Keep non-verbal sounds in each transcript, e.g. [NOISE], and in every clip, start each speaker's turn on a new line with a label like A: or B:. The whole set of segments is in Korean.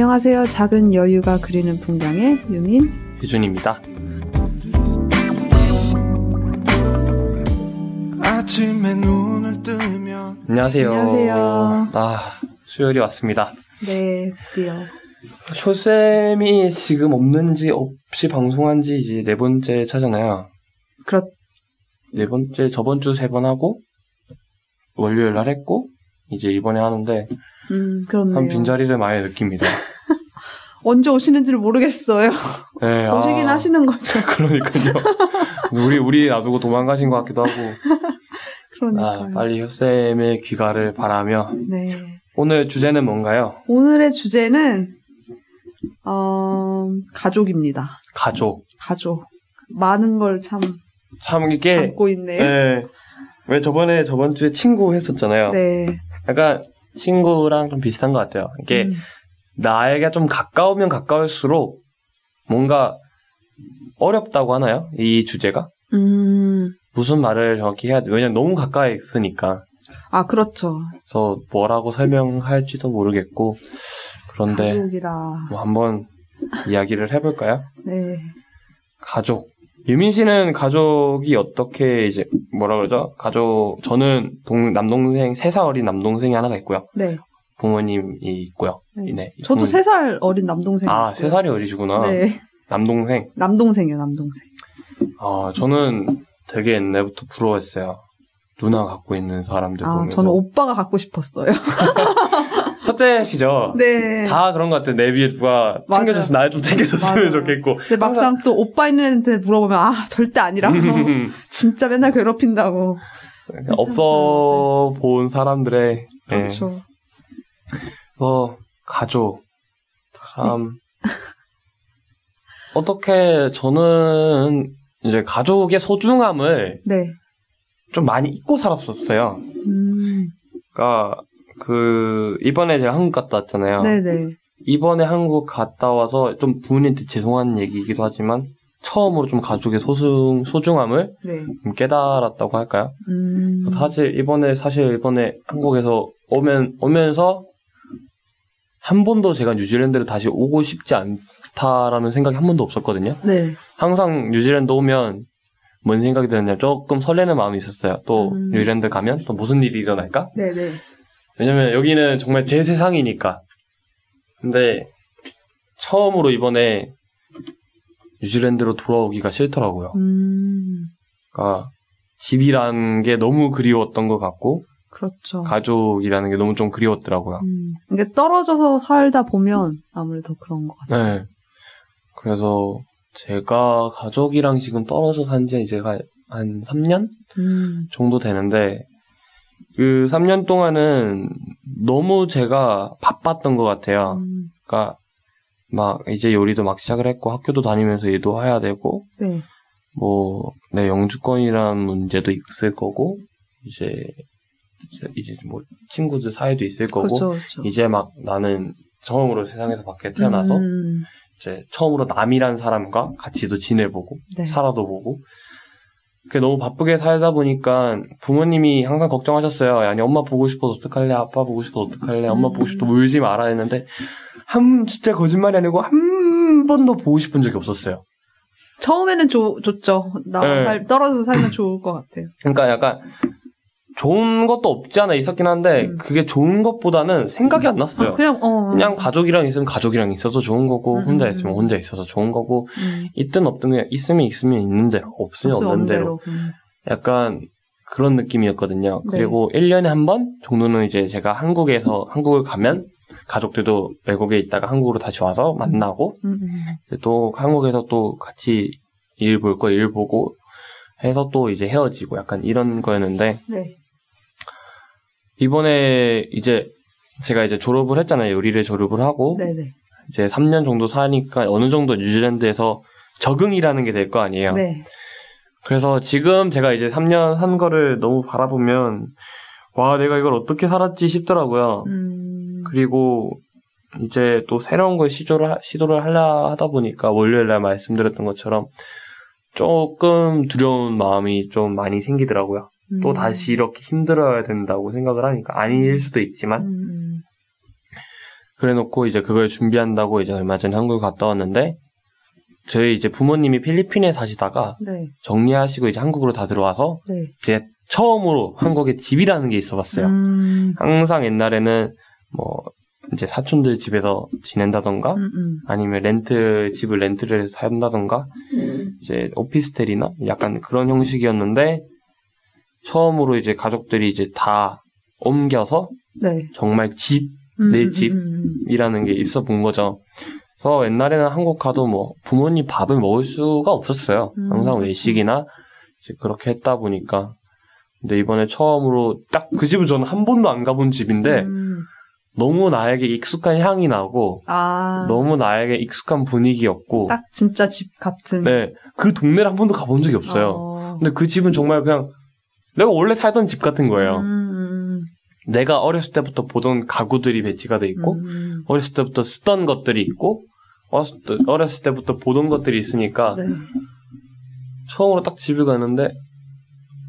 A: 안녕하세요. 작은 여유가 그리는 풍경의 유민.
B: 유준입니다.
C: 아침에 눈을 뜨면
B: 안녕하세요.
A: 안녕하세요.
B: 아, 수요일이 왔습니다.
A: 네, 드디어.
B: 효쌤이 지금 없는지 없이 방송한 지 이제 네 번째 차잖아요.
A: 그렇,
B: 네 번째, 저번 주 세 번 하고, 월요일 날 했고, 이제 이번에 하는데,
A: 음.
B: 한 빈자리를 많이 느낍니다. [LAUGHS]
A: 언제 오시는지를 모르겠어요.
B: 네, [LAUGHS]
A: 오시긴
B: 아,
A: 하시는 거죠. [LAUGHS]
B: 그러니까요. 우리, 우리 놔두고 도망가신 것 같기도 하고, [LAUGHS]
A: 그러니까요.
B: 아, 빨리 효쌤의 귀가를 바라며,
A: 네.
B: 오늘 주제는 뭔가요?
A: 오늘의 주제는, 어, 가족입니다.
B: 가족.
A: 가족. 많은 걸 참
B: 참 이게,
A: 담고 있네요.
B: 예. 왜 저번에 저번 주에 친구 했었잖아요.
A: 네.
B: 약간 친구랑 좀 비슷한 것 같아요. 이게
A: 음,
B: 나에게 좀 가까우면 가까울수록 뭔가 어렵다고 하나요? 이 주제가?
A: 음,
B: 무슨 말을 정확히 해야 돼? 왜냐면 너무 가까이 있으니까.
A: 아, 그렇죠.
B: 그래서 뭐라고 설명할지도 모르겠고. 그런데
A: 가족이라.
B: 뭐 한번 이야기를 해볼까요?
A: 네.
B: 가족. 유민 씨는 가족이 어떻게 이제 뭐라 그러죠? 가족 저는 동, 남동생 세 살 어린 남동생이 하나가 있고요.
A: 네.
B: 부모님이 있고요.
A: 네.
B: 네.
A: 저도 세 살 어린 남동생.
B: 아, 세 살이 어리시구나.
A: 네.
B: 남동생.
A: 남동생이요, 남동생.
B: 아, 저는 되게 옛날부터 부러웠어요. 누나 갖고 있는 사람들
A: 아,
B: 보면서.
A: 저는 오빠가 갖고 싶었어요. [LAUGHS]
B: 첫째시죠?
A: 네.
B: 다 그런 것 같아요. 내 위에 누가. 챙겨줘서 날좀 챙겨줬으면
A: 맞아요.
B: 좋겠고.
A: 근데 막상 또 오빠 있는 애한테 물어보면 아 절대 아니라고 [LAUGHS] 진짜 맨날 괴롭힌다고
B: 없어 본 사람들의 예.
A: 그렇죠
B: 어, 가족. 참. [LAUGHS] 어떻게 저는 이제 가족의 소중함을
A: 네
B: 좀 많이 잊고 살았었어요.
A: 음,
B: 그러니까 그 이번에 제가 한국 갔다 왔잖아요.
A: 네네
B: 이번에 한국 갔다 와서 좀 부모님한테 죄송한 얘기이기도 하지만 처음으로 좀 가족의 소중 소중함을
A: 네
B: 좀 깨달았다고 할까요?
A: 음,
B: 사실 이번에 사실 이번에 한국에서 오면 오면서 한 번도 제가 뉴질랜드를 다시 오고 싶지 않다라는 생각이 한 번도 없었거든요.
A: 네
B: 항상 뉴질랜드 오면 뭔 생각이 드냐면 조금 설레는 마음이 있었어요. 또
A: 음.
B: 뉴질랜드 가면 또 무슨 일이 일어날까?
A: 네네
B: 왜냐면 여기는 정말 제 세상이니까. 근데 처음으로 이번에 뉴질랜드로 돌아오기가 싫더라고요.
A: 음
B: 그러니까 집이라는 게 너무 그리웠던 것 같고
A: 그렇죠
B: 가족이라는 게 너무 좀 그리웠더라고요.
A: 음, 이게 떨어져서 살다 보면 아무래도 그런 것 같아요
B: 네. 그래서 제가 가족이랑 지금 떨어져 산지 이제 한, 한 3년
A: 음,
B: 정도 되는데 그 3년 동안은 너무 제가 바빴던 것 같아요.
A: 음,
B: 그러니까 막 이제 요리도 막 시작을 했고 학교도 다니면서 일도 해야 되고
A: 네
B: 뭐내 영주권이라는 문제도 있을 거고 이제 이제, 뭐 친구들 사이도 있을 거고
A: 그렇죠 그렇죠
B: 이제 막 나는 처음으로 세상에서 밖에 태어나서
A: 음,
B: 이제 처음으로 남이란 사람과 같이도 지내보고
A: 네.
B: 살아도 보고 그게 너무 바쁘게 살다 보니까 부모님이 항상 걱정하셨어요. 아니 엄마 보고 싶어서 어떡할래? 아빠 보고 싶어서 어떡할래? 엄마 보고 싶어서 울지 마라 했는데 한 진짜 거짓말이 아니고 한 번도 보고 싶은 적이 없었어요.
A: 처음에는 좋 좋죠 나
B: 네.
A: 살- 떨어져서 살면 좋을 것 같아요
B: 그러니까 약간 좋은 것도 없지 않아 있었긴 한데
A: 음.
B: 그게 좋은 것보다는 생각이 안 났어요.
A: 아, 그냥 어
B: 그냥 가족이랑 있으면 가족이랑 있어서 좋은 거고
A: 음,
B: 혼자
A: 음,
B: 있으면
A: 음.
B: 혼자 있어서 좋은 거고
A: 음,
B: 있든 없든 그냥 있으면 있으면 있는 대로 없으면 없는 대로.
A: 음.
B: 약간 그런 느낌이었거든요.
A: 네.
B: 그리고 1년에 한 번 정도는 이제 제가 한국에서 한국을 가면 가족들도 외국에 있다가 한국으로 다시 와서 만나고
A: 음, 음.
B: 또 한국에서 또 같이 일 볼 거 일 보고 해서 또 이제 헤어지고 약간 이런 거였는데
A: 네.
B: 이번에 이제 제가 이제 졸업을 했잖아요. 요리를 졸업을 하고
A: 네네.
B: 이제 3년 정도 사니까 어느 정도 뉴질랜드에서 적응이라는 게 될 거 아니에요.
A: 네.
B: 그래서 지금 제가 이제 3년 한 거를 너무 바라보면 와 내가 이걸 어떻게 살았지 싶더라고요.
A: 음,
B: 그리고 이제 또 새로운 걸 시도를 하- 시도를 하려 하다 보니까 월요일 날 말씀드렸던 것처럼 조금 두려운 마음이 좀 많이 생기더라고요. 또
A: 음.
B: 다시 이렇게 힘들어야 된다고 생각을 하니까 아닐 수도 있지만
A: 음,
B: 그래 놓고 이제 그걸 준비한다고 이제 얼마 전에 한국을 갔다 왔는데 저희 이제 부모님이 필리핀에 사시다가
A: 네.
B: 정리하시고 이제 한국으로 다 들어와서
A: 네.
B: 이제 처음으로 한국에 집이라는 게 있어 봤어요.
A: 음,
B: 항상 옛날에는 뭐 이제 사촌들 집에서 지낸다던가
A: 음, 음.
B: 아니면 렌트 집을 렌트를 산다던가 이제 오피스텔이나 약간 그런 형식이었는데 처음으로 이제 가족들이 이제 다 옮겨서
A: 네.
B: 정말 집이라는
A: 음,
B: 내
A: 음,
B: 집?
A: 음, 음.
B: 게 있어 본 거죠. 그래서 옛날에는 한국 가도 뭐 부모님 밥을 먹을 수가 없었어요.
A: 음,
B: 항상
A: 그렇죠.
B: 외식이나 이제 그렇게 했다 보니까 근데 이번에 처음으로 딱 그 집은 저는 한 번도 안 가본 집인데
A: 음.
B: 너무 나에게 익숙한 향이 나고
A: 아.
B: 너무 나에게 익숙한 분위기였고
A: 딱 진짜 집 같은.
B: 네, 그 동네를 한 번도 가본 적이 없어요.
A: 어.
B: 근데 그 집은 정말 그냥 내가 원래 살던 집 같은 거예요.
A: 음, 음,
B: 내가 어렸을 때부터 보던 가구들이 배치가 돼 있고
A: 음.
B: 어렸을 때부터 쓰던 것들이 있고 어렸을, 때부터 보던 것들이 있으니까
A: 네.
B: 처음으로 딱 집을 가는데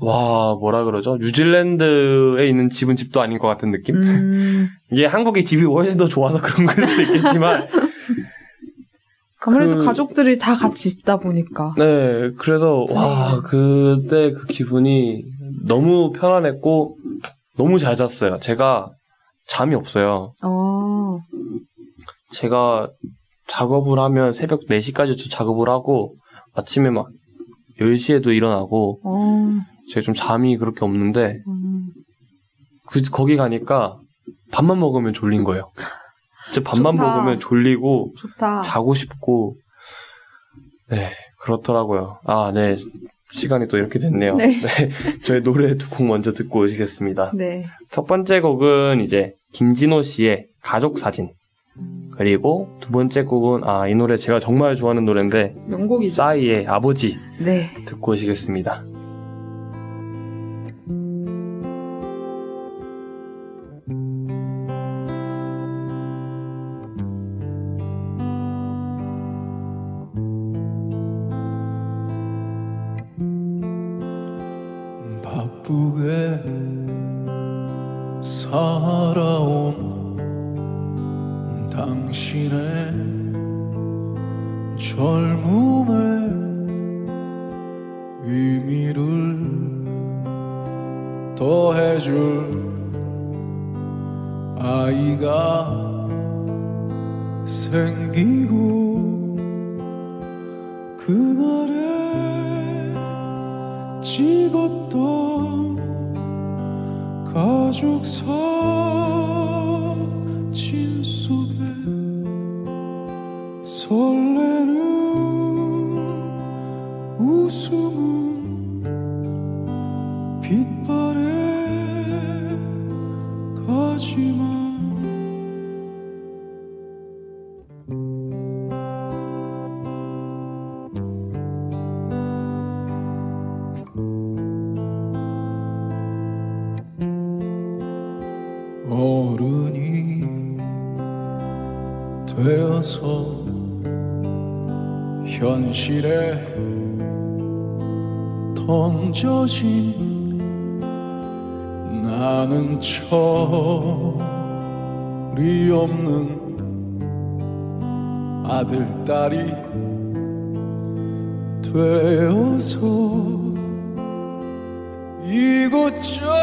B: 와 뭐라 그러죠? 뉴질랜드에 있는 집은 집도 아닌 것 같은 느낌?
A: 음. [LAUGHS]
B: 이게 한국의 집이 훨씬 더 좋아서 그런 걸 수도 있겠지만 [LAUGHS]
A: 아무래도
B: 그-
A: 가족들이 다 같이 있다 보니까.
B: 네, 그래서 와 그때 그 기분이 너무 편안했고 너무 잘 잤어요. 제가 잠이 없어요.
A: 어.
B: 제가 작업을 하면 새벽 4시까지 작업을 하고 아침에 막 10시에도 일어나고
A: 어.
B: 제가 좀 잠이 그렇게 없는데
A: 음.
B: 그 거기 가니까 밥만 먹으면 졸린 거예요. 진짜 밥만
A: 좋다.
B: 먹으면 졸리고
A: 좋다.
B: 자고 싶고 네 그렇더라고요. 아 네 시간이 또 이렇게 됐네요.
A: 네. [LAUGHS]
B: 저희 노래 두 곡 먼저 듣고 오시겠습니다.
A: 네.
B: 첫 번째 곡은 이제 김진호 씨의 가족 사진 그리고 두 번째 곡은 아 이 노래 제가 정말 좋아하는 노래인데
A: 명곡이죠.
B: 싸이의 아버지
A: 네.
B: 듣고 오시겠습니다.
C: 젊음의 의미를 더해줄 아이가 생기고 그날에 찍었던 가족 사진 철이 없는 아들, 딸이 되어서 이곳 저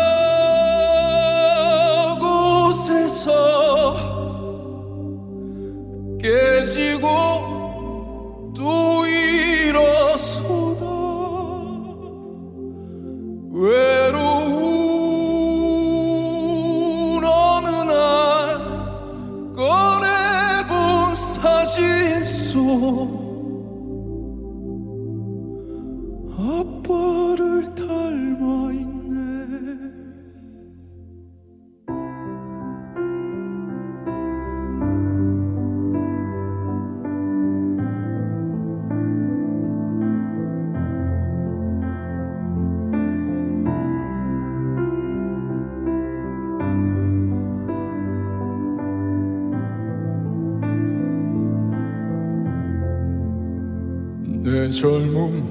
C: 젊음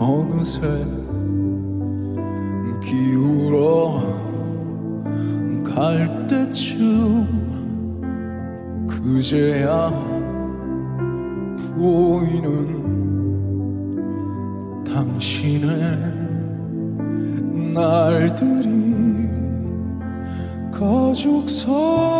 C: 어느새 기울어 갈 때쯤 그제야 보이는 당신의 날들이 가족사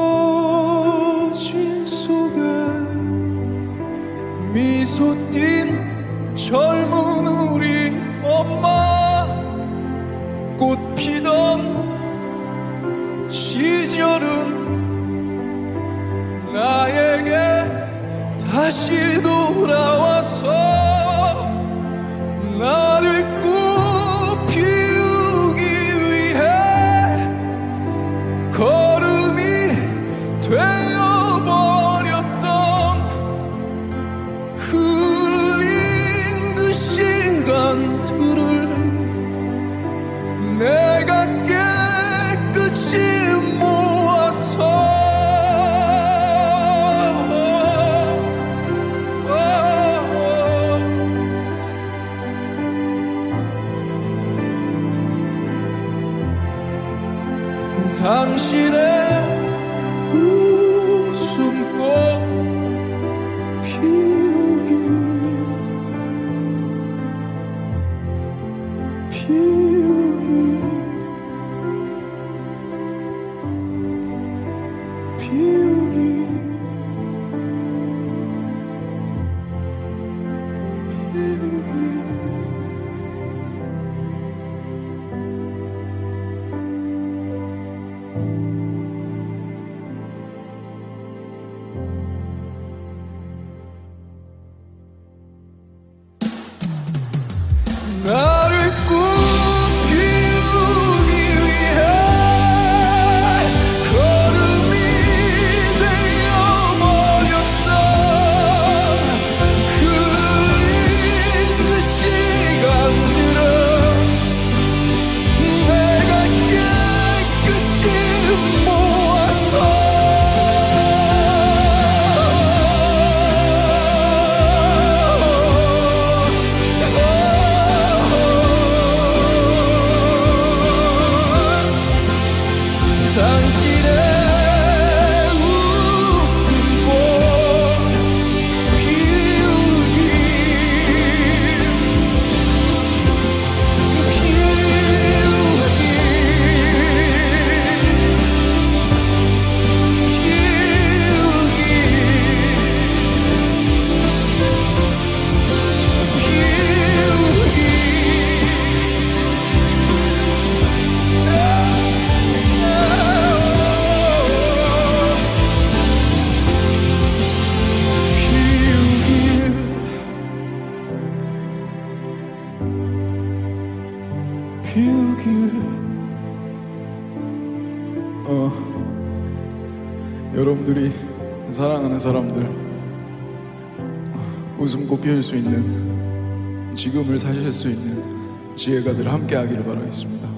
C: 꽃피울 수 있는 지금을 사실 수 있는 지혜가 늘 함께 하기를 바라겠습니다.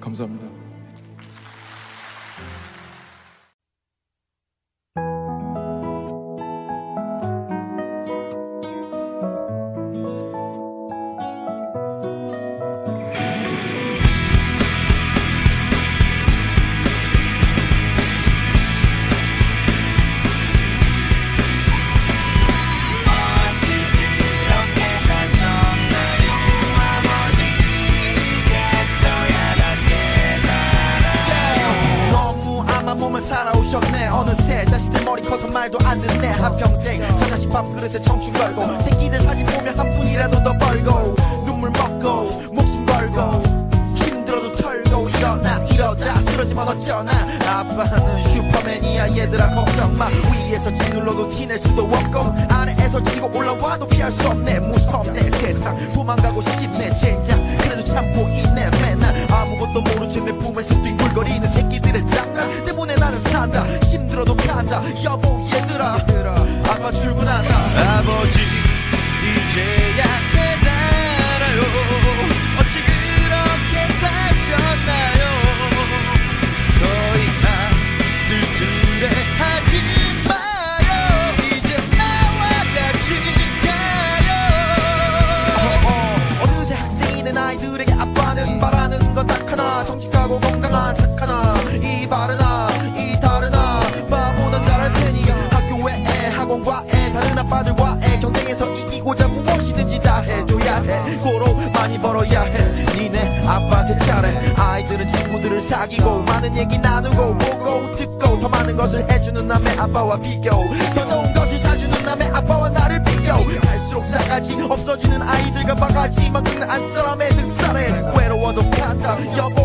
D: 감사합니다. 싸가지 없어지는 아이들과 바가지 만큼 안 사람의 등살에 외로워도 간다 여보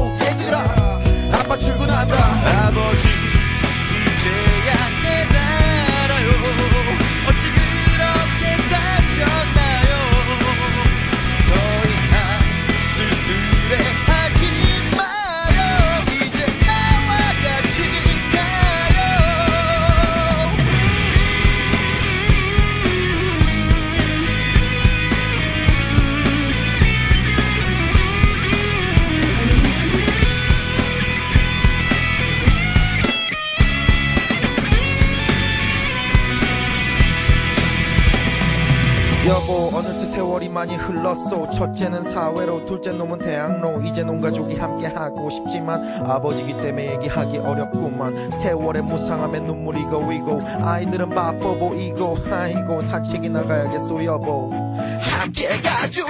D: 많이 흘렀어 첫째는 사회로 둘째 놈은 대학로. 이제 온 가족이 함께 하고 싶지만 아버지기 때문에 얘기하기 어렵구만. 세월의 무상함에 눈물이 고이고 아이들은 바빠 보이고 아이고 산책이 나가야겠어 여보. 함께 가주시오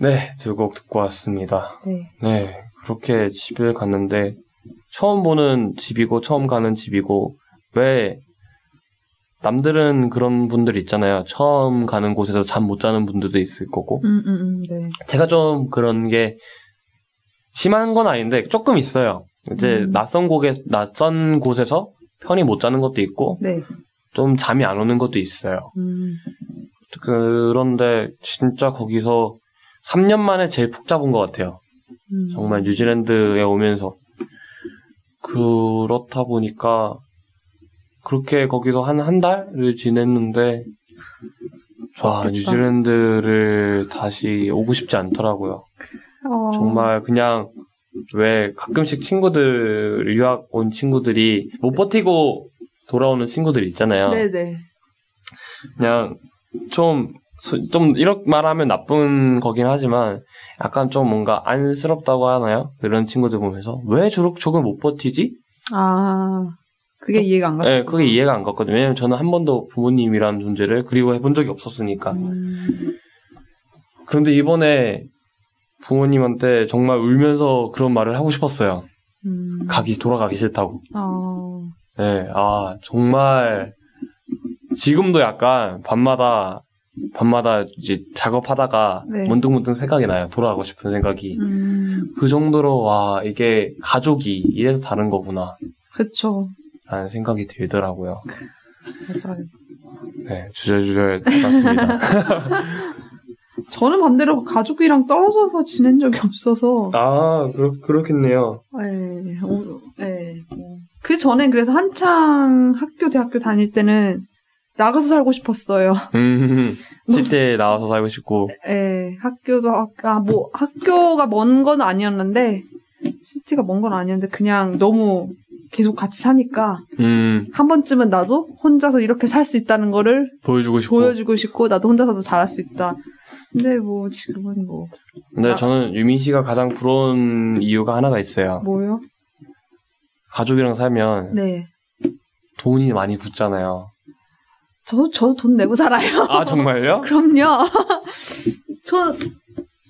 B: 네, 두 곡 듣고 왔습니다.
A: 네.
B: 네, 그렇게 집을 갔는데 처음 보는 집이고 처음 가는 집이고 왜 남들은 그런 분들 있잖아요. 처음 가는 곳에서 잠 못 자는 분들도 있을 거고
A: 음, 음, 음, 네.
B: 제가 좀 그런 게 심한 건 아닌데 조금 있어요. 이제
A: 음.
B: 낯선 곳에 낯선 곳에서 편히 못 자는 것도 있고
A: 네.
B: 좀 잠이 안 오는 것도 있어요.
A: 음,
B: 그런데 진짜 거기서 3년 만에 제일 푹 잡은 것 같아요.
A: 음.
B: 정말 뉴질랜드에 오면서 그렇다 보니까 그렇게 거기서 한 한 달을 지냈는데 와
A: 좋겠다.
B: 뉴질랜드를 다시 오고 싶지 않더라고요.
A: 어,
B: 정말 그냥 왜 가끔씩 친구들 유학 온 친구들이 못 버티고 돌아오는 친구들 있잖아요.
A: 네네.
B: 그냥 좀, 소- 좀, 이렇게 말하면 나쁜 거긴 하지만, 약간 좀 뭔가 안쓰럽다고 하나요? 그런 친구들 보면서, 왜 저렇게 저걸 못 버티지?
A: 아, 그게 이해가 안 갔어요.
B: 네, 그게 이해가 안 갔거든요. 왜냐면 저는 한 번도 부모님이라는 존재를 그리워해 본 적이 없었으니까.
A: 음,
B: 그런데 이번에 부모님한테 정말 울면서 그런 말을 하고 싶었어요.
A: 음,
B: 가기, 돌아가기 싫다고.
A: 어,
B: 네, 아, 정말, 지금도 약간 밤마다, 밤마다 이제 작업하다가
A: 네.
B: 문득문득 생각이 나요. 돌아가고 싶은 생각이.
A: 음,
B: 그 정도로, 와, 이게 가족이 이래서 다른 거구나.
A: 그쵸.
B: 라는 생각이 들더라고요.
A: 맞아요.
B: 네, 주절주절 맞습니다. [LAUGHS]
A: 저는 반대로 가족이랑 떨어져서 지낸 적이 없어서,
B: 아, 그렇, 그렇겠네요.
A: 예, 어, 예, 뭐. 그 전엔 그래서 한창 학교, 대학교 다닐 때는 나가서 살고 싶었어요.
B: 음, 실제 나와서 살고 싶고,
A: 예, 학교도, 학- 아, 뭐, 학교가 먼 건 아니었는데, 시티가 먼 건 아니었는데, 그냥 너무 계속 같이 사니까,
B: 음,
A: 한 번쯤은 나도 혼자서 이렇게 살 수 있다는 거를
B: 보여주고 싶고.
A: 보여주고 싶고, 나도 혼자서도 잘할 수 있다. 근데 뭐, 지금은 뭐,
B: 근데
A: 아.
B: 저는 유민 씨가 가장 부러운 이유가 하나가 있어요.
A: 뭐요?
B: 가족이랑 살면
A: 네.
B: 돈이 많이 붙잖아요.
A: 저도, 저도 돈 내고 살아요.
B: 아, 정말요? [LAUGHS]
A: 그럼요. 저,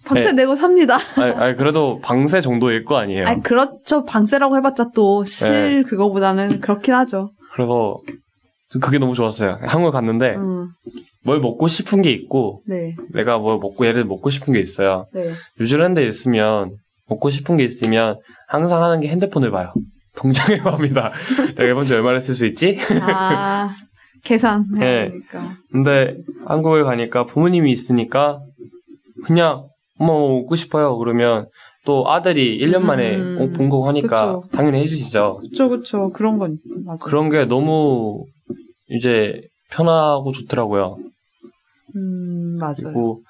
A: 방세
B: 네.
A: 내고 삽니다.
B: 아니, 아니, 그래도 방세 정도일 거 아니에요.
A: 아니, 그렇죠. 방세라고 해봤자 또, 실, 그거보다는 그렇긴 하죠.
B: 그래서 그게 너무 좋았어요. 한국 갔는데
A: 음,
B: 뭘 먹고 싶은 게 있고
A: 네,
B: 내가 뭘 먹고 얘를 먹고 싶은 게 있어요.
A: 네.
B: 뉴질랜드에 있으면 먹고 싶은 게 있으면 항상 하는 게 핸드폰을 봐요. [LAUGHS] 동장에 봅니다. 내가 이번 주에 얼마를 쓸 수 있지?
A: 아, 계산해야
B: 네.
A: 되니까.
B: 근데 한국에 가니까 부모님이 있으니까 그냥 엄마 뭐 먹고 싶어요. 그러면 또 아들이 1년 만에
A: 음,
B: 본 거고 하니까
A: 그쵸.
B: 당연히 해주시죠.
A: 그쵸, 그쵸. 그런 건, 맞아.
B: 그런 게 너무 이제 편하고 좋더라고요.
A: 음, 맞아요.
B: 그리고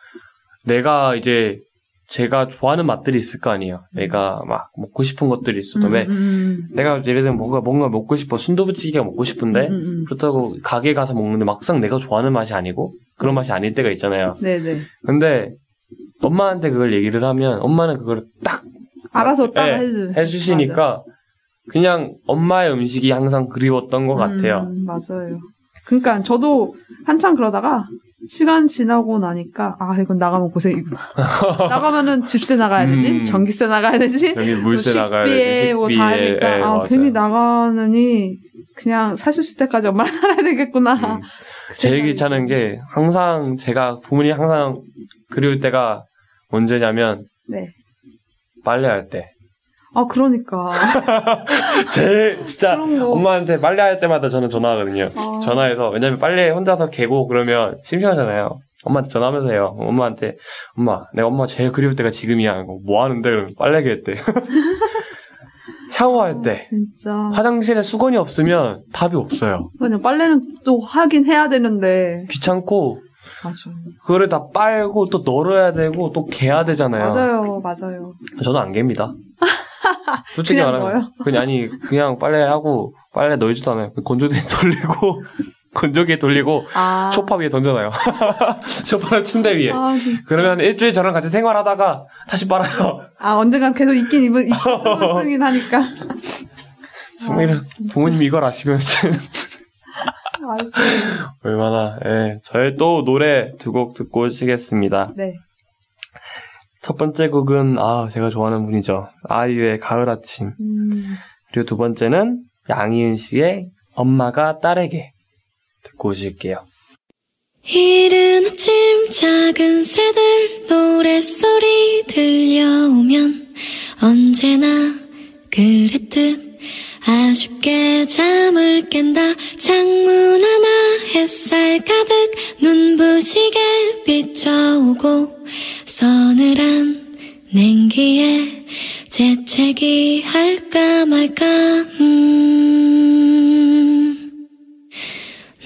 B: 내가 이제 제가 좋아하는 맛들이 있을 거 아니에요. 내가 막 먹고 싶은 것들이 있어도 왜
A: 음, 음,
B: 내가 예를 들면 뭔가 뭔가 먹고 싶어 순두부찌개가 먹고 싶은데
A: 음, 음, 음.
B: 그렇다고 가게 가서 먹는데 막상 내가 좋아하는 맛이 아니고 그런 맛이 아닐 때가 있잖아요.
A: 네네.
B: 근데 엄마한테 그걸 얘기를 하면 엄마는 그걸 딱
A: 알아서 딱
B: 예,
A: 해주,
B: 해주시니까 그냥 엄마의 음식이 항상 그리웠던 것 같아요.
A: 음, 맞아요. 그러니까 저도 한참 그러다가 시간 지나고 나니까 아 이건 나가면 고생이구나. [LAUGHS] 나가면은 집세 나가야 되지,
B: 음.
A: 전기세 나가야 되지,
B: 여기 물세
A: 뭐
B: 나가야
A: 식비에
B: 되지,
A: 뭐다
B: 식비에.
A: 하니까
B: 예,
A: 아
B: 맞아요.
A: 괜히 나가느니 그냥 살 수 있을 때까지 엄마랑 [LAUGHS] 살아야 되겠구나.
B: 음.
A: 그
B: 제일 귀찮은 게 항상 제가 부모님이 항상 그리울 때가 언제냐면
A: 네.
B: 빨래할 때.
A: 아 그러니까 [LAUGHS]
B: 제일 진짜. 엄마한테 빨래할 때마다 저는 전화하거든요.
A: 아.
B: 전화해서 왜냐면 빨래 혼자서 개고 그러면 심심하잖아요. 엄마한테 전화하면서 해요. 엄마한테 엄마 내가 엄마 제일 그리울 때가 지금이야. 뭐 하는데? 그러면 빨래기 했대. [LAUGHS] 샤워할 때
A: 진짜
B: 화장실에 수건이 없으면 답이 없어요.
A: 그냥 빨래는 또 하긴 해야 되는데
B: 귀찮고
A: 맞아
B: 그거를 다 빨고 또 널어야 되고 또 개야 되잖아요.
A: 맞아요 맞아요
B: 저는 안 갭니다. [LAUGHS] [LAUGHS] 솔직히
A: 그냥
B: 말하면? 그냥 아니 그냥 빨래하고 빨래 널지도 않아요. 건조기에 [LAUGHS] 돌리고 건조기에 돌리고
A: 아
B: 소파 위에 던져놔요. [LAUGHS] 소파랑 침대 위에.
A: 아, 진-
B: 그러면 일주일 저랑 같이 생활하다가 다시 빨아요.
A: 아 언젠간 계속 있긴 입은 입- 쓰고 쓰긴 하니까
B: 정말
A: 아,
B: 부모님 이걸 아시면. 얼마나 예. 저희 또 노래 두 곡 듣고 오시겠습니다.
A: 네
B: 첫 번째 곡은 아 제가 좋아하는 분이죠. 아이유의 가을 아침.
A: 음,
B: 그리고 두 번째는 양희은 씨의 엄마가 딸에게 듣고 오실게요.
E: 이른 아침 작은 새들 노랫소리 들려오면 언제나 그랬듯 아쉽게 잠을 깬다 창문 하나 햇살 가득 눈부시게 비춰오고 서늘한 냉기에 재채기 할까 말까 음.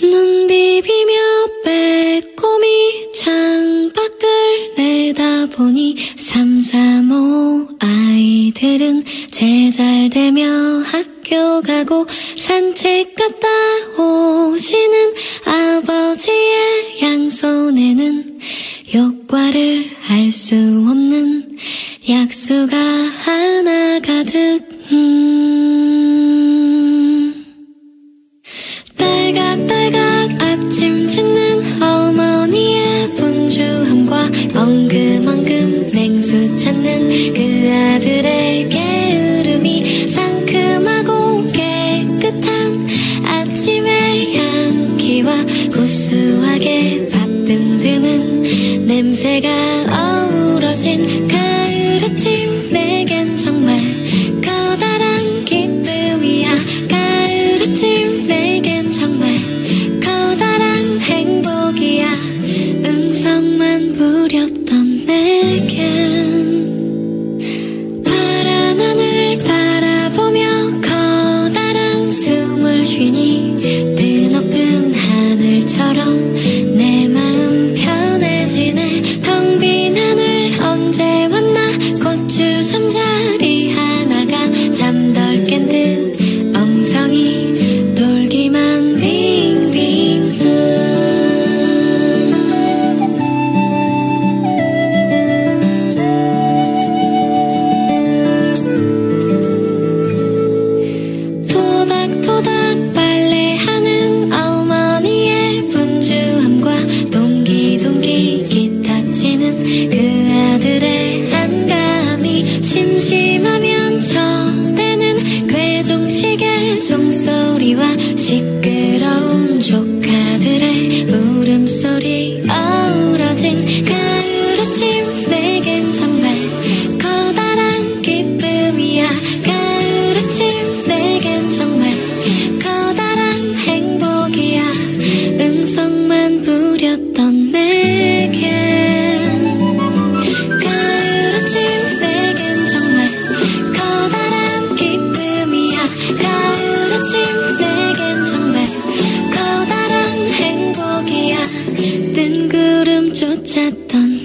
E: 눈 비비며 빼꼼히 창밖을 내다보니 삼삼오 아이들은 제잘되며 학교 가고 산책 갔다 오시는 아버지의 양손에는 효과를 알 수 없는 약수가 하나 가득 음. 딸각딸각 아침 짓는 어머니의 분주함과 엉금엉금 냉수 찾는 그 아들의 게 냄새가 어우러진 가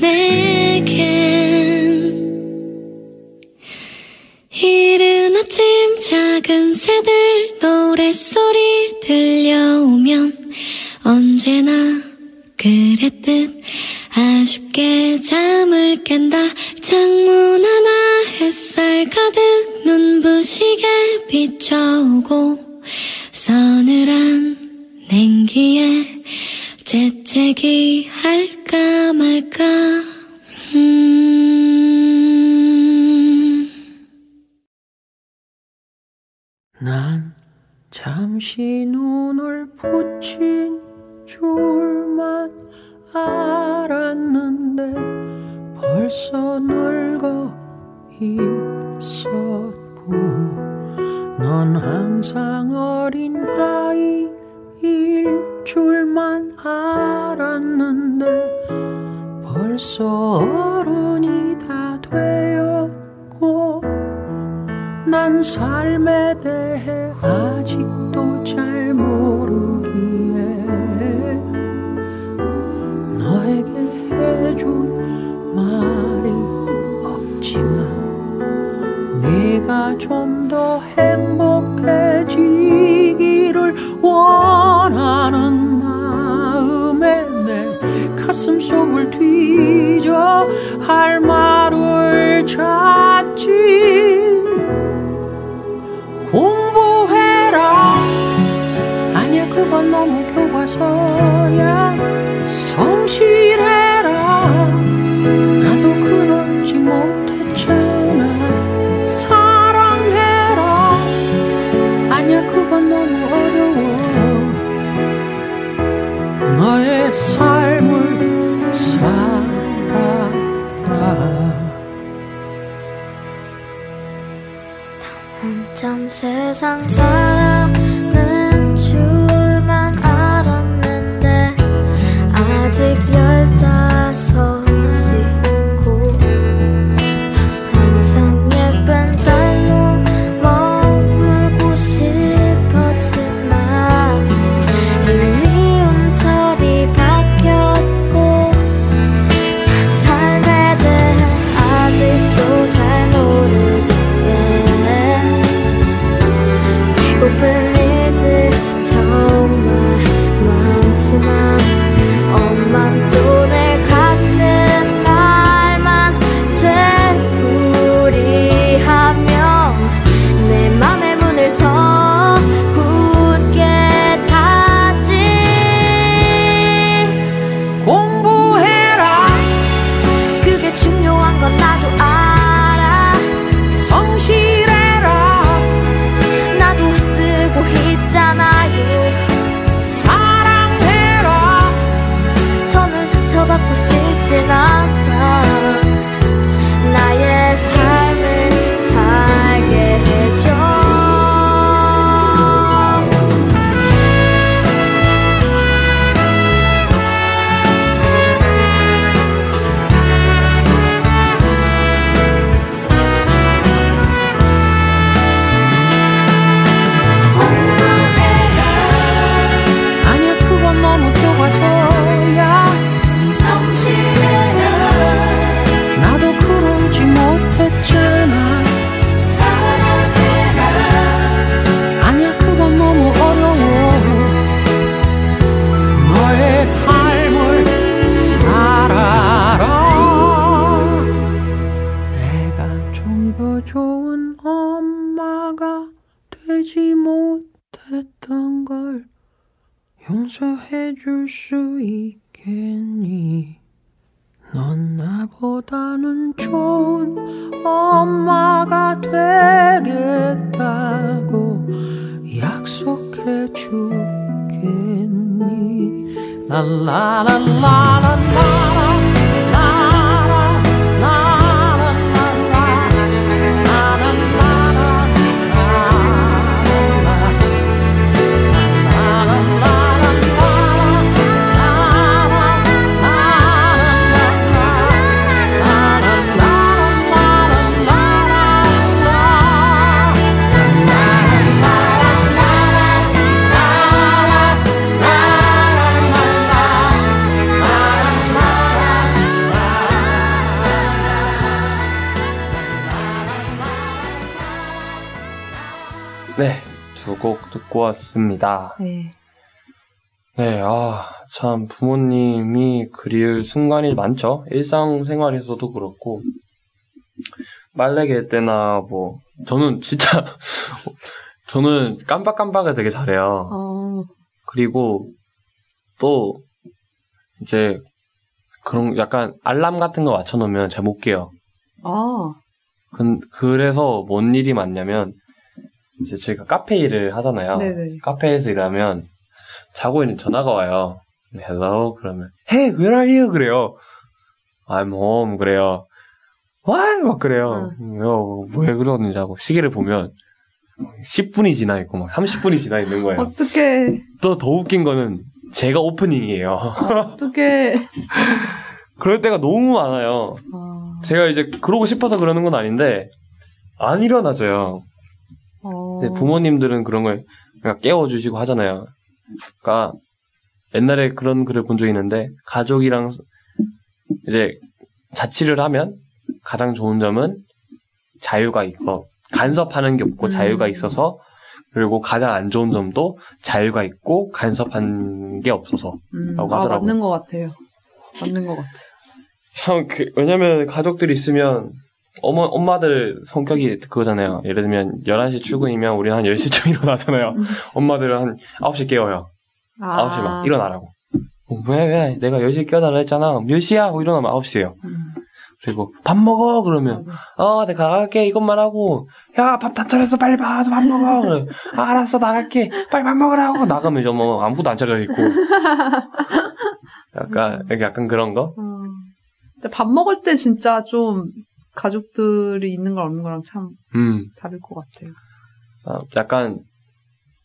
E: 내겐 이른 아침
F: 작은 새들 노랫소리 들려오면 언제나 그랬듯 아쉽게 잠을 깬다. 창문 하나 햇살 가득 눈부시게 비춰오고 서늘한 냉기에 재채기 할까 말까 음.
G: 난 잠시 눈을 붙인 줄만 알았는데 벌써 늙어 있었고 넌 항상 어린 아이일 줄만 알았는데 벌써 어른이 다 되었고 난 삶에 대해 아직도 잘 모르기에 너에게 해준 말이 없지만 네가 좀 더 행복해지기를 원 가슴 속을 뒤져 할 말을 찾지. 공부해라. 아니야 그건 너무 교과서야. 성실해라. 나도 그러지 못했잖아. 사랑해라. 아니야 그건 너무 어려
F: 한
G: 해줄 수 있겠니? 넌 나보다는 좋은 엄마가 되겠다고 약속해 주겠니? 랄라랄라랄라라
B: 두 곡 듣고 왔습니다.
A: 네.
B: 네, 아, 참, 부모님이 그리울 순간이 많죠. 일상생활에서도 그렇고, 빨래개 때나 뭐, 저는 진짜, [LAUGHS] 저는 깜빡깜빡을 되게 잘해요.
A: 어,
B: 그리고 또, 이제, 그런, 약간 알람 같은 거 맞춰놓으면 잘 못 깨요.
A: 아,
B: 근, 그래서 뭔 일이 많냐면, 이제 저희가 카페 일을 하잖아요.
A: 네네.
B: 카페에서 일하면 자고 있는 전화가 와요. Hello 그러면 Hey, where are you? 그래요. I'm home 그래요. What? 막 그래요. 어, 왜 그러는지 하고 시계를 보면 10분이 지나 있고 막 30분이 지나 있는 거예요.
A: 어떻게,
B: 또 더 웃긴 거는 제가 오프닝이에요.
A: 어떻게, [LAUGHS]
B: 그럴 때가 너무 많아요.
A: 아,
B: 제가 이제 그러고 싶어서 그러는 건 아닌데 안 일어나져요.
A: 어,
B: 근데 부모님들은 그런 걸 그냥 깨워주시고 하잖아요. 그러니까 옛날에 그런 글을 본 적이 있는데 가족이랑 이제 자취를 하면 가장 좋은 점은 자유가 있고 간섭하는 게 없고
A: 음.
B: 자유가 있어서 그리고 가장 안 좋은 점도 자유가 있고 간섭한 게 없어서
A: 음,
B: 라고
A: 아,
B: 하더라고요.
A: 맞는 것 같아요. 맞는 것 같아.
B: 참, 그, 왜냐면 가족들이 있으면, 어머, 엄마들 성격이 그거잖아요. 예를 들면, 11시 출근이면 우리는 한 10시쯤 [LAUGHS] 일어나잖아요. 엄마들은 한 9시 깨워요.
A: 아,
B: 9시 막 일어나라고. 어, 왜, 왜? 내가 10시에 깨워달라 했잖아. 몇 시야? 하고 일어나면 9시에요.
A: 음,
B: 그리고, 밥 먹어! 그러면, 어, 내가 나갈게. 이것만 하고, 야, 밥 다 차렸어. 빨리 와서 밥 먹어! 그래. 아, 알았어. 나갈게. 빨리 밥 먹으라고! 나가면 이제 뭐, 아무것도 안 차려져 있고. [LAUGHS] 약간, 약간 그런 거?
A: 어. 근데 밥 먹을 때 진짜 좀 가족들이 있는 걸 없는 거랑 참
B: 음.
A: 다를 것 같아요.
B: 아, 약간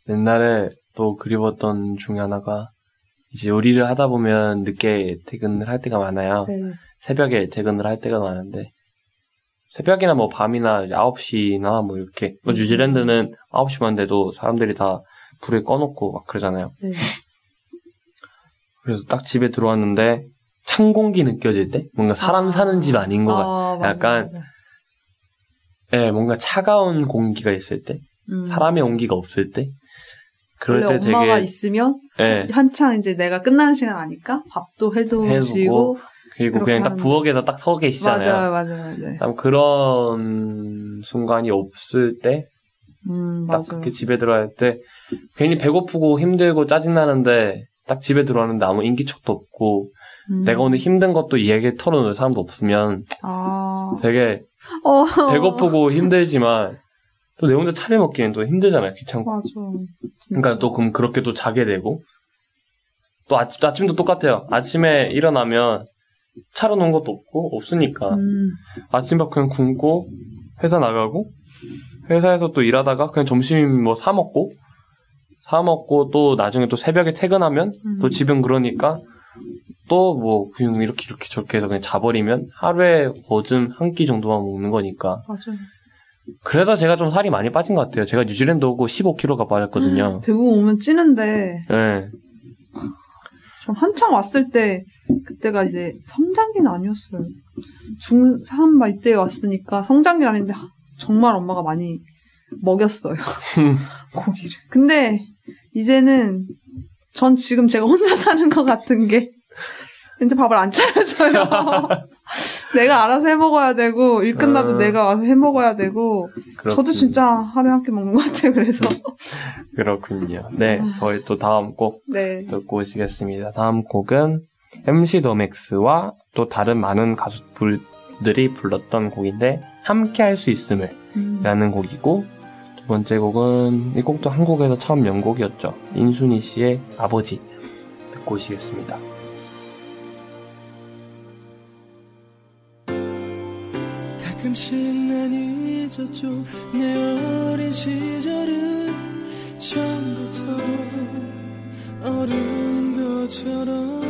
B: 옛날에 또 그리웠던 중에 하나가 이제 요리를 하다 보면 늦게 퇴근을 할 때가 많아요.
A: 네.
B: 새벽에 퇴근을 할 때가 많은데 새벽이나 뭐 밤이나 이제 9시나 뭐 이렇게 뭐 뉴질랜드는 9시만 돼도 사람들이 다 불을 꺼놓고 막 그러잖아요.
A: 네.
B: 그래서 딱 집에 들어왔는데 찬 공기 느껴질 때 뭔가 사람
A: 아.
B: 사는 집 아닌 것 같아.
A: 아, 맞아,
B: 약간
A: 맞아.
B: 예, 뭔가 차가운 공기가 있을 때,
A: 음.
B: 사람의 온기가 없을 때, 그럴 때
A: 엄마가
B: 되게
A: 있으면
B: 예,
A: 한창 이제 내가 끝나는 시간 아니까 밥도 해두시고
B: 그리고 그냥 딱. 부엌에서 딱 서 계시잖아요.
A: 맞아요, 맞아요.
B: 참 그런 순간이 없을 때,
A: 음,
B: 딱
A: 맞아요.
B: 그렇게 집에 들어갈 때, 괜히 배고프고 힘들고 짜증나는데, 딱 집에 들어왔는데 아무 인기척도 없고,
A: 음.
B: 내가 오늘 힘든 것도 이야기 털어놓을 사람도 없으면
A: 아,
B: 되게
A: 어,
B: 배고프고 힘들지만, 또 내 혼자 차려 먹기엔 또 힘들잖아요. 귀찮고.
A: 맞아.
B: 그러니까 또 그럼 그렇게 또 자게 되고, 또 아침, 아침도 똑같아요. 아침에 일어나면 차려 놓은 것도 없고, 없으니까.
A: 음,
B: 아침밥 그냥 굶고 회사 나가고 회사에서 또 일하다가 그냥 점심 뭐 사 먹고 사 먹고 또 나중에 또 새벽에 퇴근하면
A: 음.
B: 또 집은 그러니까 또뭐 그냥 이렇게 이렇게 저렇게 해서 그냥 자버리면 하루에 거즘 한 끼 정도만 먹는 거니까
A: 맞아요.
B: 그래서 제가 좀 살이 많이 빠진 것 같아요. 제가 뉴질랜드 오고 15kg가 빠졌거든요.
A: 대부분 오면 찌는데
B: 네.
A: 전 한창 왔을 때 그때가 이제 성장기는 아니었어요. 중3 막 이때 왔으니까 성장기는 아닌데 하- 정말 엄마가 많이 먹였어요. [LAUGHS] 고기를. 근데 이제는 전 지금 제가 혼자 사는 것 같은 게 이제 밥을 안 차려줘요. [LAUGHS] 내가 알아서 해 먹어야 되고 일 끝나도
B: 아.
A: 내가 와서 해 먹어야 되고 저도
B: 그렇군-
A: 진짜 하루에 한 끼 먹는 것 같아요. 그래서 [LAUGHS]
B: 그렇군요. 네, 저희 또 다음 곡
A: 네.
B: 듣고 오시겠습니다. 다음 곡은 MC 더맥스와 또 다른 많은 가수들이 불렀던 곡인데 함께 할 수 있음을
A: 음.
B: 라는 곡이고 두 번째 곡은 이 곡도 한국에서 처음 명곡이었죠. 인순이 씨의 아버지 듣고 오시겠습니다.
H: 가끔씩 난 잊었죠 내 어린 시절을 처음부터 어른인 것처럼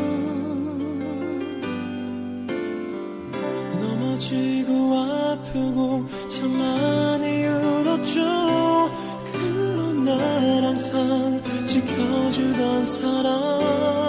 H: 넘어지고 아프고 참 많이 울었죠. 그런 날 항상 지켜주던 사람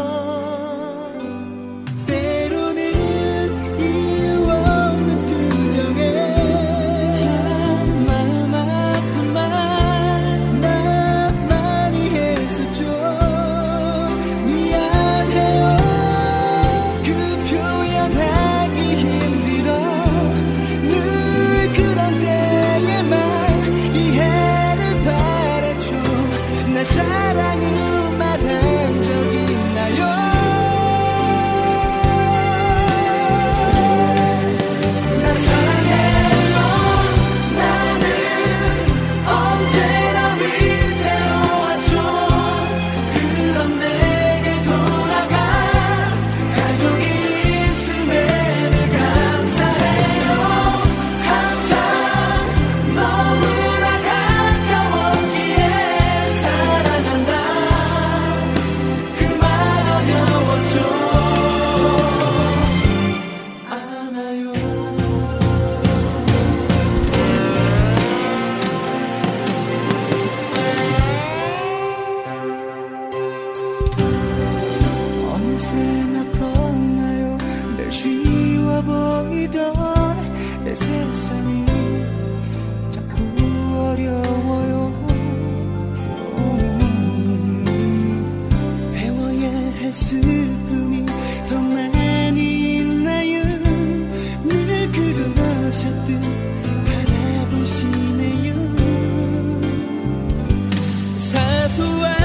I: To I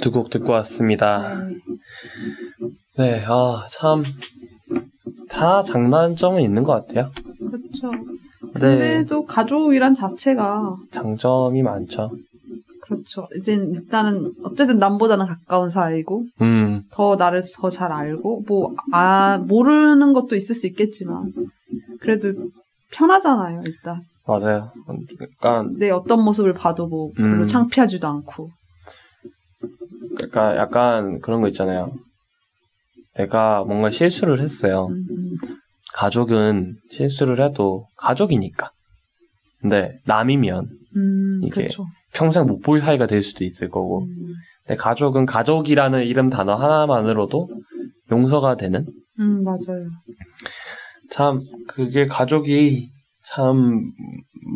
I: 두
B: 곡 듣고 왔습니다. 네, 아, 참. 다 장단점은 있는 것 같아요.
A: 그렇죠.
B: 네.
A: 근데도 가족이란 자체가
B: 장점이 많죠.
A: 그렇죠. 이제 일단은 어쨌든 남보다는 가까운 사이고
B: 음,
A: 더 나를 더 잘 알고 뭐 아 모르는 것도 있을 수 있겠지만 그래도 편하잖아요 일단
B: 맞아요. 약간,
A: 내 어떤 모습을 봐도 뭐 별로
B: 음.
A: 창피하지도 않고
B: 약간, 약간 그런 거 있잖아요. 내가 뭔가 실수를 했어요. 가족은 실수를 해도 가족이니까. 근데 남이면
A: 음,
B: 이게
A: 그렇죠.
B: 평생 못 볼 사이가 될 수도 있을 거고.
A: 음,
B: 내 가족은 가족이라는 이름 단어 하나만으로도 용서가 되는
A: 음, 맞아요.
B: 참 그게 가족이 참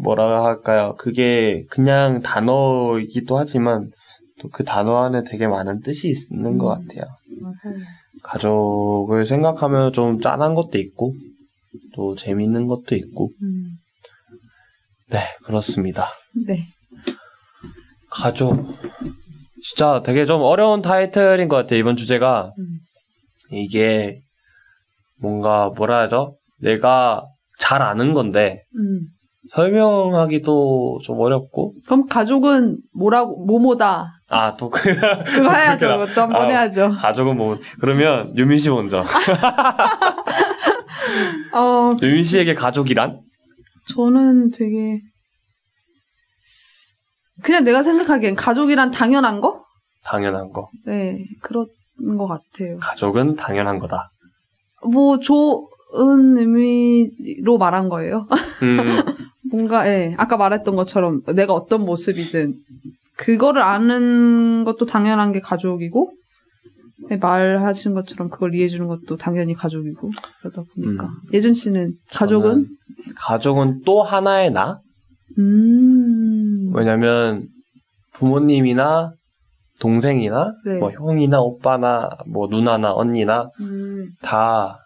B: 뭐라 할까요? 그게 그냥 단어이기도 하지만 또 그 단어 안에 되게 많은 뜻이 있는 것
A: 음.
B: 같아요.
A: 맞아요.
B: 가족을 생각하면 좀 짠한 것도 있고 또 재밌는 것도 있고
A: 음,
B: 네 그렇습니다.
A: 네.
B: 가족 진짜 되게 좀 어려운 타이틀인 것 같아요. 이번 주제가
A: 음.
B: 이게 뭔가 뭐라 하죠? 내가 잘 아는 건데
A: 음.
B: 설명하기도 좀 어렵고
A: 그럼 가족은 뭐라고 뭐뭐다
B: 아 또 그
A: 그거 [LAUGHS] 해야죠.
B: 그렇구나.
A: 그것도 한번
B: 아,
A: 해야죠.
B: 가족은 뭐 그러면 유민 씨 먼저 [LAUGHS]
A: 어,
B: 윤 씨에게 가족이란?
A: 저는 되게 그냥 내가 생각하기엔 가족이란 당연한 거?
B: 당연한 거.
A: 네, 그런 것 같아요.
B: 가족은 당연한 거다.
A: 뭐좋 은 의미로 말한 거예요.
B: 음, [LAUGHS]
A: 뭔가 예, 아까 말했던 것처럼 내가 어떤 모습이든 그거를 아는 것도 당연한 게 가족이고 예, 말하신 것처럼 그걸 이해해 주는 것도 당연히 가족이고 그러다 보니까
B: 음.
A: 예준 씨는 가족은
B: 가족은 또 하나의 나?
A: 음
B: 왜냐면 부모님이나 동생이나
A: 네.
B: 뭐 형이나 오빠나 뭐 누나나 언니나
A: 음,
B: 다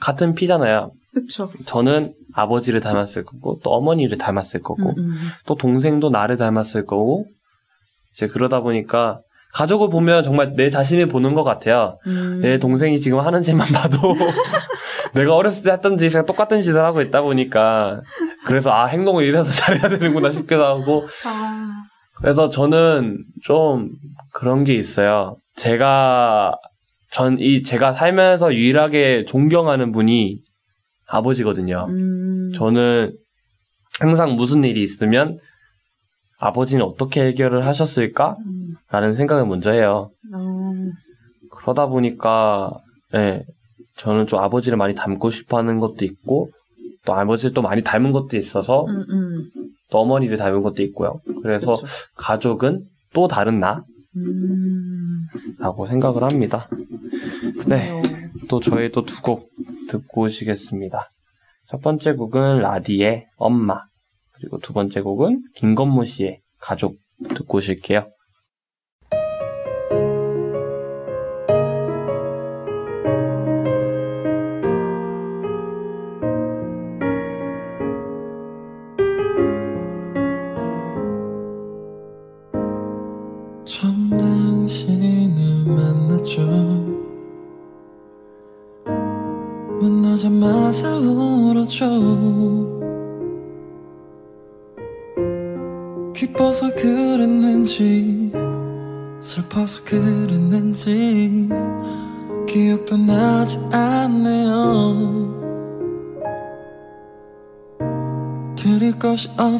B: 같은 피잖아요.
A: 그쵸
B: 저는 아버지를 닮았을 거고 또 어머니를 닮았을 거고
A: 음, 음.
B: 또 동생도 나를 닮았을 거고 이제 그러다 보니까 가족을 보면 정말 내 자신을 보는 것 같아요.
A: 음.
B: 내 동생이 지금 하는 짓만 봐도 [LAUGHS] 내가 어렸을 때 했던 짓이랑 똑같은 짓을 하고 있다 보니까 그래서 아 행동을 이래서 [LAUGHS] 잘해야 되는구나 싶기도 하고
A: 아,
B: 그래서 저는 좀 그런 게 있어요. 제가 전 이 제가 살면서 유일하게 존경하는 분이 아버지거든요.
A: 음.
B: 저는 항상 무슨 일이 있으면 아버지는 어떻게 해결을 하셨을까?
A: 음.
B: 라는 생각을 먼저 해요.
A: 어,
B: 그러다 보니까, 예, 저는 좀 아버지를 많이 닮고 싶어 하는 것도 있고, 또 아버지를 또 많이 닮은 것도 있어서,
A: 음, 음.
B: 또 어머니를 닮은 것도 있고요. 그래서
A: 그쵸.
B: 가족은 또 다른
A: 음.
B: 나라고 생각을 합니다. 네. 또 저희 또 두 곡 듣고 오시겠습니다. 첫 번째 곡은 라디의 엄마, 그리고 두 번째 곡은 김건모 씨의 가족 듣고 오실게요.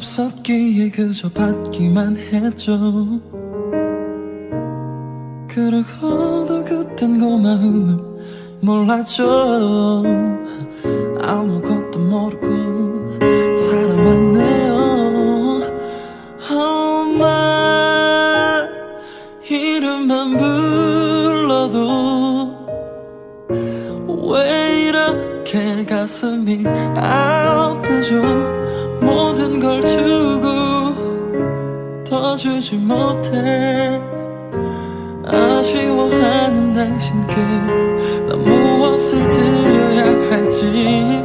H: 없었기에 그저 받기만 했죠. 그러고도 그땐 고마움을 몰랐죠. 아무것도 모르고 살아왔네요. 엄마 이름만 불러도 왜 이렇게 가슴이 아프죠 모든 걸 주고 더 주지 못해. 아쉬워하는 당신께 난 무엇을 드려야 할지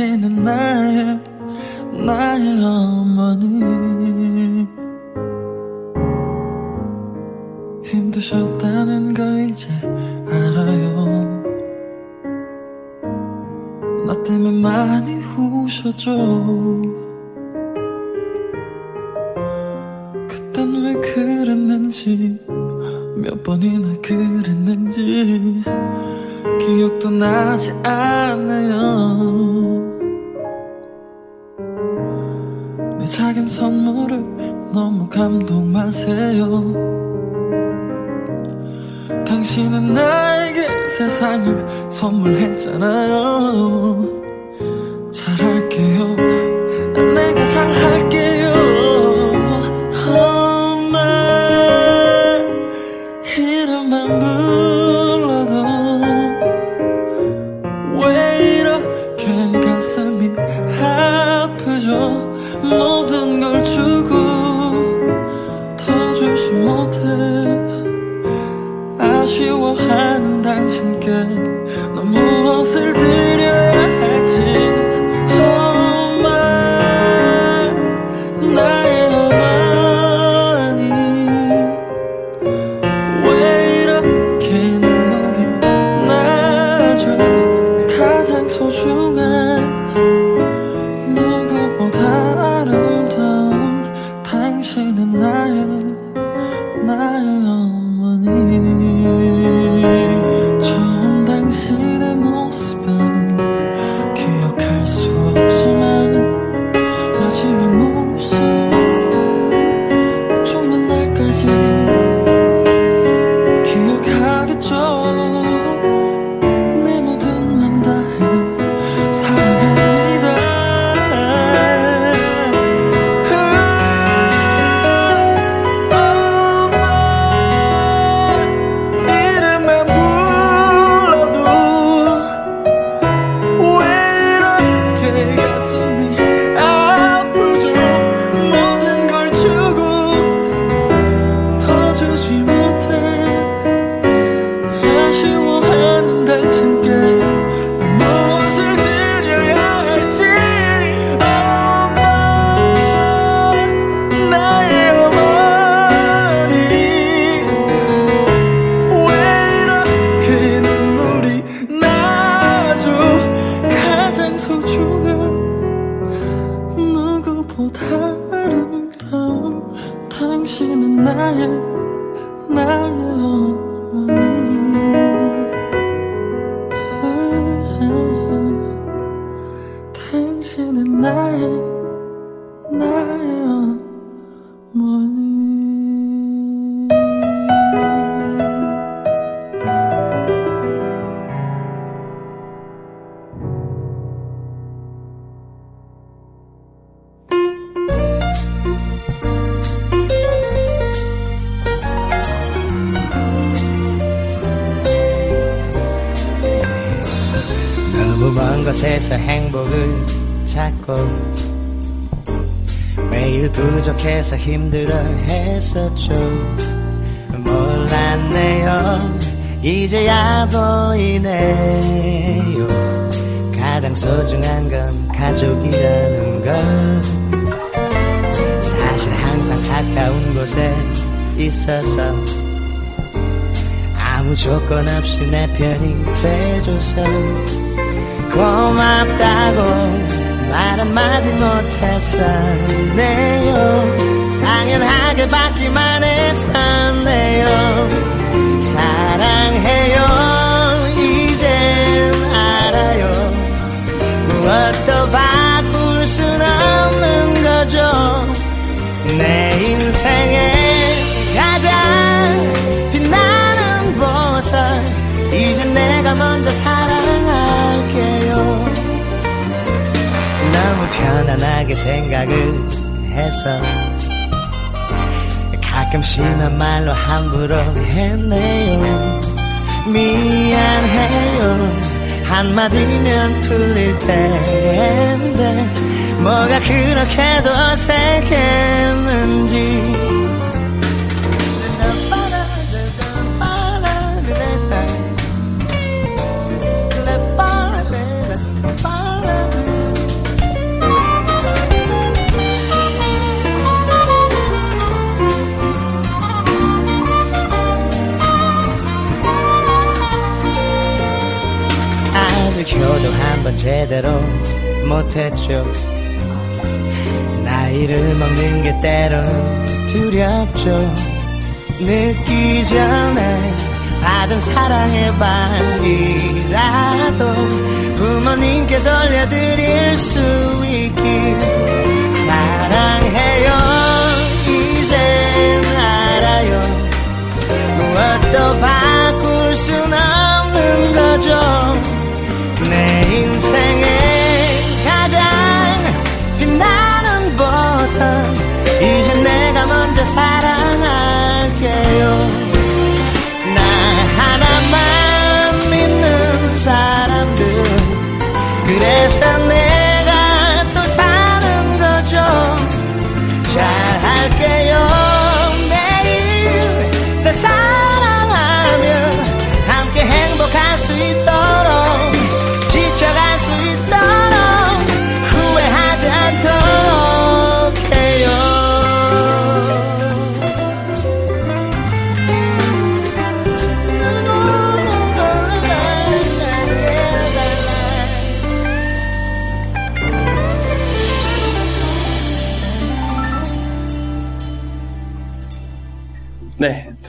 H: 당신은 나의 나의 어머니. 힘드셨다는 거 이제 알아요. 나 때문에 많이 우셨죠. 그땐 왜 그랬는지 몇 번이나 그랬는지 기억도 나지 않아요 선물을 너무 감동 마세요. 당신은 나에게 세상을 선물했잖아요
J: 힘들어 했었죠. 몰랐네요. 이제야 보이네요. 가장 소중한 건 가족이라는 걸. 사실 항상 가까운 곳에 있어서 아무 조건 없이 내 편이 돼줘서 고맙다고 말 한마디 못했었네요 당연하게 받기만 했었네요. 사랑해요. 이젠 알아요. 무엇도 바꿀 순 없는 거죠. 내 인생에 가장 빛나는 보석 이제 내가 먼저 사랑할게요. 너무 편안하게 생각을 해서 가끔 심한 말로 함부로 했네요. 미안해요. 한마디면 풀릴 텐데 뭐가 그렇게도 어색했는지 번 제대로 못했죠. 나이를 먹는 게 때론 두렵죠. 늦기 전에 받은 사랑의 반이라도 부모님께 돌려드릴 수 있길 내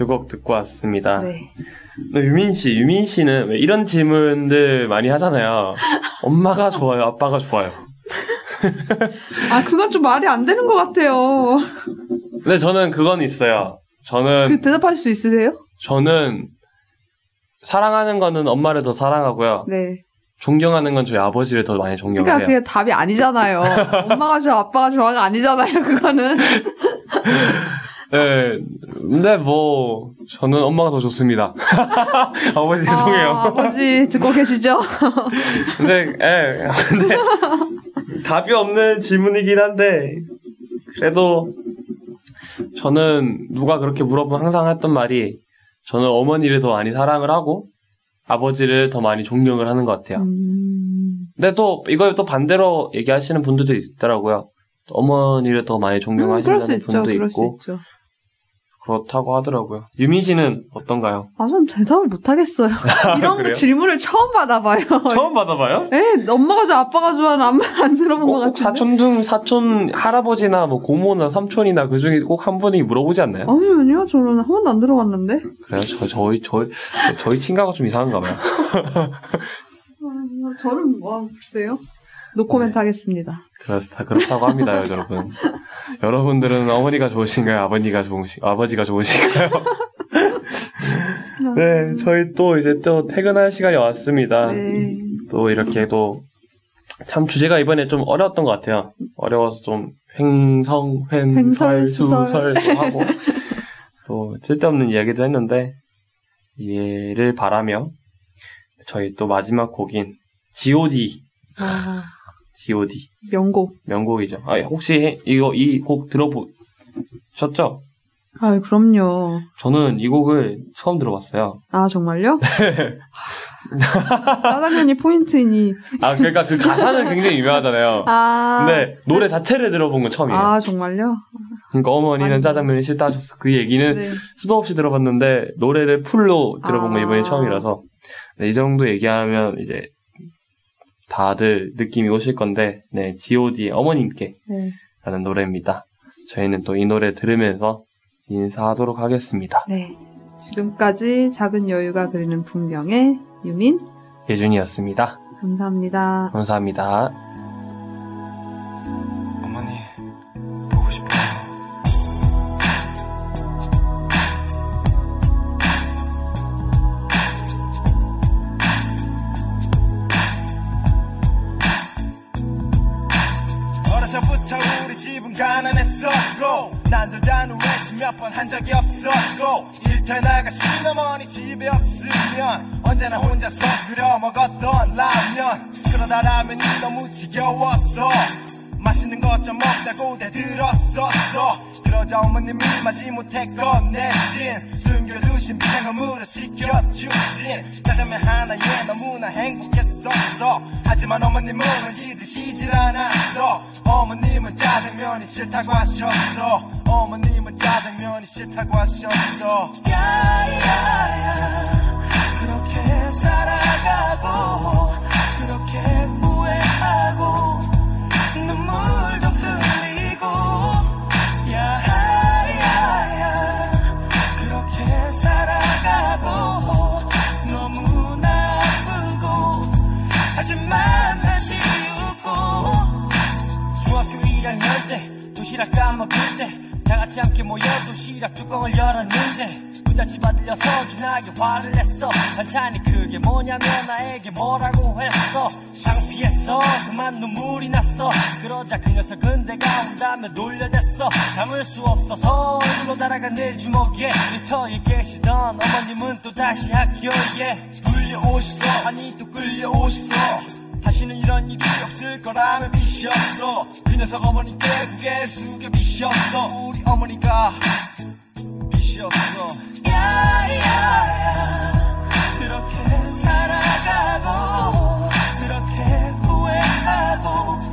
B: 두 곡 듣고 왔습니다.
A: 네.
B: 유민 씨, 유민 씨는 왜 이런 질문들 많이 하잖아요. 엄마가 좋아요, 아빠가 좋아요.
A: 아, 그건 좀 말이 안 되는 것 같아요.
B: 근데 저는 그건 있어요. 저는
A: 그 대답할 수 있으세요?
B: 저는 사랑하는 거는 엄마를 더 사랑하고요.
A: 네.
B: 존경하는 건 저희 아버지를 더 많이 존경해요.
A: 그러니까 그게 답이 아니잖아요. 엄마가 좋아, 아빠가 좋아가 아니잖아요, 그거는. [LAUGHS]
B: 네, 근데 뭐 저는 엄마가 더 좋습니다. [LAUGHS] 아버지 죄송해요.
A: 아, 아버지 듣고 계시죠? [LAUGHS]
B: 근데 예, 근데 답이 없는 질문이긴 한데 그래도 저는 누가 그렇게 물어보면 항상 했던 말이 저는 어머니를 더 많이 사랑을 하고 아버지를 더 많이 존경을 하는 것 같아요.
A: 음,
B: 근데 또 이걸 또 반대로 얘기하시는 분들도 있더라고요. 어머니를 더 많이
A: 음,
B: 존경하시는
A: 있죠,
B: 분도
A: 그럴 수
B: 있고
A: 있죠.
B: 그렇다고 하더라고요. 유민 씨는 어떤가요?
A: 아, 전 대답을 못 하겠어요. [LAUGHS] 이런? 질문을 처음 받아봐요.
B: 처음 받아봐요?
A: 에, 엄마가 좋아, 아빠가 좋아는 안, 안 들어본
B: 것뭐꼭
A: 같은데.
B: 사촌 중 사촌 할아버지나 뭐 고모나 삼촌이나 그 중에 꼭 한 분이 물어보지 않나요?
A: 아니, 아니요. 저는 한 번도 안 들어봤는데.
B: 그래요? 저 저희 저희 저- 저희 친가가 좀 이상한가 봐요.
A: 아, [LAUGHS] 저는 뭐, 글쎄요. 노코멘트 하겠습니다.
B: 그렇다 그렇다고 합니다, [LAUGHS] 여러분. 여러분들은 어머니가 좋으신가요? 아버지가 좋으신 아버지가 좋으신가요? [LAUGHS] 네, 저희 또 이제 또 퇴근할 시간이 왔습니다.
A: 네.
B: 또 이렇게 또 참 주제가 이번에 좀 어려웠던 것 같아요. 어려워서 좀 횡성, 횡설,
A: 횡설, 수설.
B: 수설도 하고 [LAUGHS] 또 쓸데없는 이야기도 했는데 이해를 바라며 저희 또 마지막 곡인 G.O.D.
A: 아,
B: G.O.D.
A: 명곡.
B: 명곡이죠. 아, 혹시 이거 이 곡 들어보셨죠?
A: 아, 그럼요.
B: 저는 이 곡을 처음 들어봤어요.
A: 아, 정말요? [LAUGHS] 짜장면이 포인트이니.
B: 아, 그러니까 그 가사는 굉장히 유명하잖아요.
A: 아.
B: 근데 노래 자체를 들어본 건 처음이에요.
A: 아, 정말요?
B: 그러니까 어머니는
A: 아니.
B: 짜장면이 싫다 하셨어. 그 얘기는
A: 네.
B: 수도 없이 들어봤는데 노래를 풀로 들어본 건
A: 아.
B: 이번이 처음이라서 네, 이 정도 얘기하면 이제 다들 느낌이 오실 건데 네 G.O.D 어머님께
A: 네.
B: 라는 노래입니다. 저희는 또 이 노래 들으면서 인사하도록 하겠습니다.
A: 네. 지금까지 작은 여유가 그리는 풍경의 유민.
B: 예준이었습니다.
A: 감사합니다.
B: 감사합니다.
K: 가난했었고 난들 단우해서 몇번 한 적이 없었고 일터에 나가신 어머니 집에 없으면 언제나 혼자서 끓여 먹었던 라면. 그러다 라면이 너무 지겨웠어 맛있는 것 좀 먹자고 대들었었어. 그러자 어머님이 마지못해 꺼내신 숨겨두신 비상금으로 시켜주신 짜장면 하나에 너무나 행복했었어. 하지만 어머님은 왠지 드시질 않았어. 어머님은 짜장면이 싫다고 하셨어. 어머님은 짜장면이 싫다고 하셨어. 야야야 그렇게 살아가고 시락 까먹을 때 다 같이 함께 모여 도 시락 뚜껑을 열었는데 부잣집 아들 녀석이 나게 화를 냈어. 반찬이 그게 뭐냐며 나에게 뭐라고 했어. 창피했어. 그만 눈물이 났어. 그러자 그 녀석은 내가 온다며 놀려댔어. 참을 수 없어서 얼굴로 날아간 내 주먹에 일터에 계시던 어머님은 또 다시 학교에 불려오시어 아니 또 끌려오시어 다시는 이런 일이 없을 거라며 미셨어. 그 녀석 어머니께 고개를 숙여 미셨어. 우리 어머니가 미셨어. 야야야 그렇게 살아가고 그렇게 후회하고